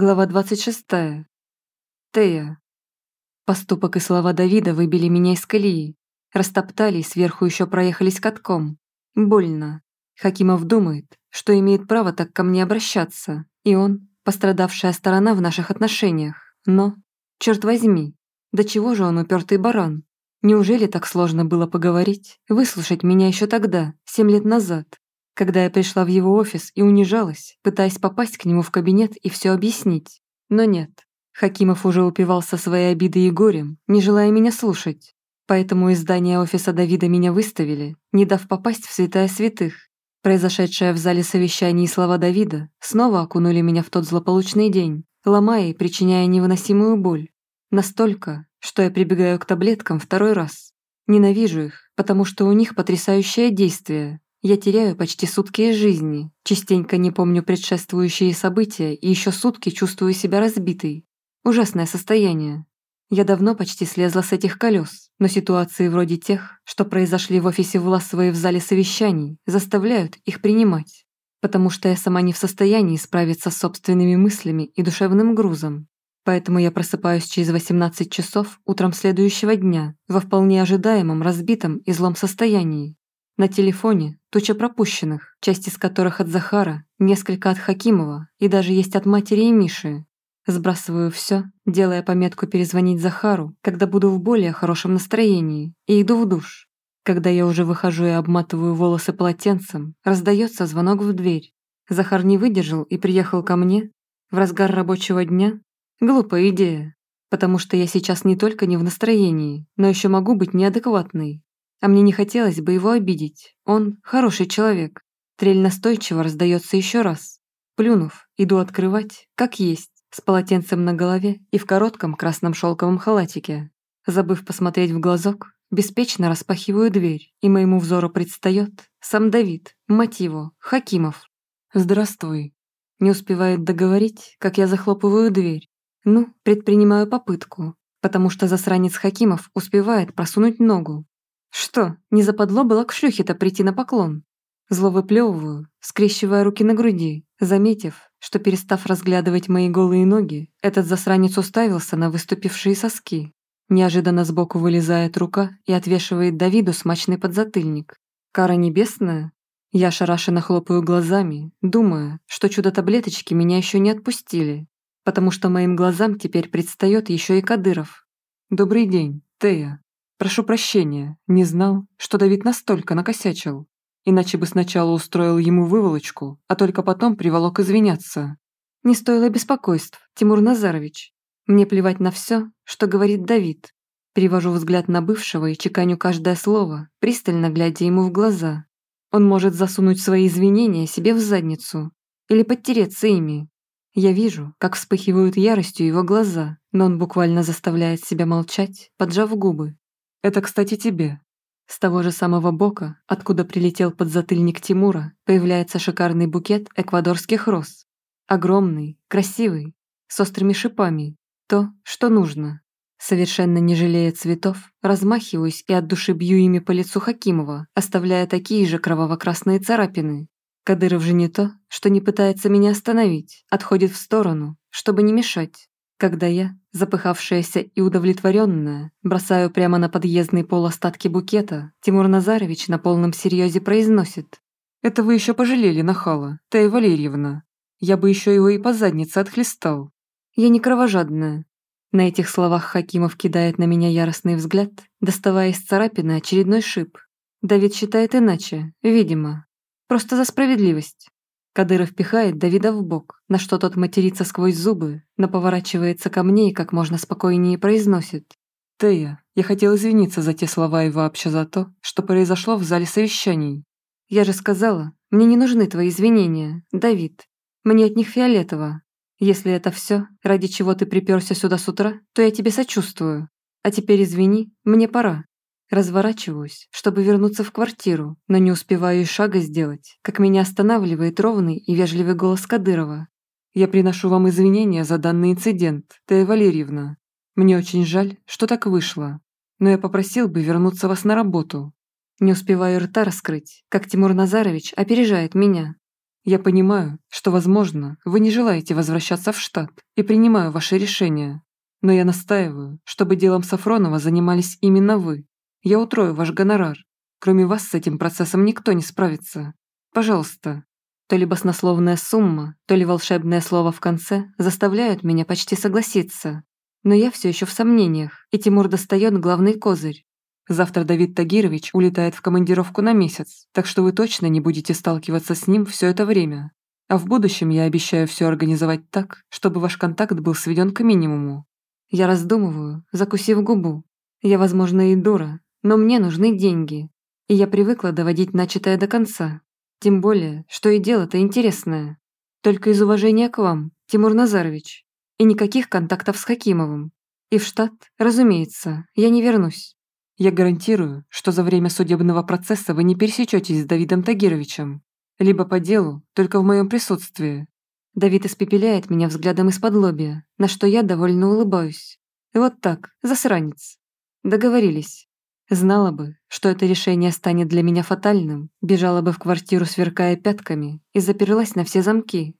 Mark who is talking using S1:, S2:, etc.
S1: Глава 26. Тея. Поступок и слова Давида выбили меня из колеи. Растоптали и сверху еще проехались катком. Больно. Хакимов думает, что имеет право так ко мне обращаться. И он – пострадавшая сторона в наших отношениях. Но, черт возьми, до чего же он упертый баран? Неужели так сложно было поговорить, выслушать меня еще тогда, семь лет назад? Когда я пришла в его офис и унижалась, пытаясь попасть к нему в кабинет и все объяснить. Но нет, Хакимов уже упивался своей обидой и горем, не желая меня слушать. Поэтому из здания офиса Давида меня выставили, не дав попасть в святая святых. Произошедшее в зале совещаний слова Давида снова окунули меня в тот злополучный день, ломая и причиняя невыносимую боль. Настолько, что я прибегаю к таблеткам второй раз. Ненавижу их, потому что у них потрясающее действие, я теряю почти сутки из жизни, частенько не помню предшествующие события и еще сутки чувствую себя разбитой. Ужасное состояние. Я давно почти слезла с этих колес, но ситуации вроде тех, что произошли в офисе Власовой в зале совещаний, заставляют их принимать. Потому что я сама не в состоянии справиться с собственными мыслями и душевным грузом. Поэтому я просыпаюсь через 18 часов утром следующего дня во вполне ожидаемом разбитом и злом состоянии. На телефоне туча пропущенных, часть из которых от Захара, несколько от Хакимова и даже есть от матери и Миши. Сбрасываю все, делая пометку перезвонить Захару, когда буду в более хорошем настроении, и иду в душ. Когда я уже выхожу и обматываю волосы полотенцем, раздается звонок в дверь. Захар не выдержал и приехал ко мне в разгар рабочего дня. Глупая идея, потому что я сейчас не только не в настроении, но еще могу быть неадекватной. А мне не хотелось бы его обидеть. Он хороший человек. Трель настойчиво раздается еще раз. Плюнув, иду открывать, как есть, с полотенцем на голове и в коротком красном шелковом халатике. Забыв посмотреть в глазок, беспечно распахиваю дверь, и моему взору предстает сам Давид, мать Хакимов. «Здравствуй». Не успевает договорить, как я захлопываю дверь. Ну, предпринимаю попытку, потому что засранец Хакимов успевает просунуть ногу, что, не западло было к шлюхе-то прийти на поклон? Зло выплевываю, скрещивая руки на груди, заметив, что, перестав разглядывать мои голые ноги, этот засранец уставился на выступившие соски. Неожиданно сбоку вылезает рука и отвешивает Давиду смачный подзатыльник. Кара небесная? Я шарашенно хлопаю глазами, думая, что чудо-таблеточки меня еще не отпустили, потому что моим глазам теперь предстает еще и Кадыров. «Добрый день, Тея», Прошу прощения, не знал, что Давид настолько накосячил. Иначе бы сначала устроил ему выволочку, а только потом приволок извиняться. Не стоило беспокойств, Тимур Назарович. Мне плевать на все, что говорит Давид. Перевожу взгляд на бывшего и чеканю каждое слово, пристально глядя ему в глаза. Он может засунуть свои извинения себе в задницу или подтереться ими. Я вижу, как вспыхивают яростью его глаза, но он буквально заставляет себя молчать, поджав губы. Это, кстати, тебе. С того же самого бока, откуда прилетел подзатыльник Тимура, появляется шикарный букет эквадорских роз. Огромный, красивый, с острыми шипами. То, что нужно. Совершенно не жалея цветов, размахиваюсь и от души бью ими по лицу Хакимова, оставляя такие же кроваво-красные царапины. Кадыров же не то, что не пытается меня остановить, отходит в сторону, чтобы не мешать когда я, запыхавшаяся и удовлетворенная, бросаю прямо на подъездный пол остатки букета, Тимур Назарович на полном серьезе произносит. «Это вы еще пожалели, нахала, Тая Валерьевна. Я бы еще его и по заднице отхлестал. Я не кровожадная». На этих словах Хакимов кидает на меня яростный взгляд, доставая из царапины очередной шип. Давид считает иначе, видимо. Просто за справедливость. Кадыров пихает Давида в бок, на что тот матерится сквозь зубы, но поворачивается ко мне и как можно спокойнее произносит. «Тея, я хотел извиниться за те слова и вообще за то, что произошло в зале совещаний. Я же сказала, мне не нужны твои извинения, Давид. Мне от них фиолетово. Если это все, ради чего ты приперся сюда с утра, то я тебе сочувствую. А теперь извини, мне пора. Разворачиваюсь, чтобы вернуться в квартиру, но не успеваю и шага сделать, как меня останавливает ровный и вежливый голос Кадырова. «Я приношу вам извинения за данный инцидент, Тея Валерьевна. Мне очень жаль, что так вышло, но я попросил бы вернуться вас на работу». Не успеваю рта раскрыть, как Тимур Назарович опережает меня. Я понимаю, что, возможно, вы не желаете возвращаться в штат и принимаю ваше решение. Но я настаиваю, чтобы делом Сафронова занимались именно вы. Я утрою ваш гонорар. Кроме вас с этим процессом никто не справится. Пожалуйста». То ли баснословная сумма, то ли волшебное слово в конце заставляют меня почти согласиться. Но я все еще в сомнениях, и Тимур достает главный козырь. Завтра Давид Тагирович улетает в командировку на месяц, так что вы точно не будете сталкиваться с ним все это время. А в будущем я обещаю все организовать так, чтобы ваш контакт был сведен к минимуму. Я раздумываю, закусив губу. Я, возможно, и дура, но мне нужны деньги. И я привыкла доводить начатое до конца. Тем более, что и дело-то интересное. Только из уважения к вам, Тимур Назарович. И никаких контактов с Хакимовым. И в штат, разумеется, я не вернусь. Я гарантирую, что за время судебного процесса вы не пересечетесь с Давидом Тагировичем. Либо по делу, только в моем присутствии. Давид испепеляет меня взглядом из-под лобья, на что я довольно улыбаюсь. Вот так, засранец. Договорились. Знала бы, что это решение станет для меня фатальным, бежала бы в квартиру, сверкая пятками, и заперлась на все замки.